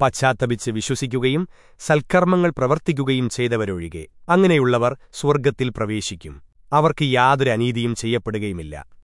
പശ്ചാത്തപിച്ച് വിശ്വസിക്കുകയും സൽക്കർമ്മങ്ങൾ പ്രവർത്തിക്കുകയും ചെയ്തവരൊഴികെ. അങ്ങനെയുള്ളവർ സ്വർഗത്തിൽ പ്രവേശിക്കും. അവർക്ക് യാതൊരു അനീതിയും ചെയ്യപ്പെടുകയുമില്ല.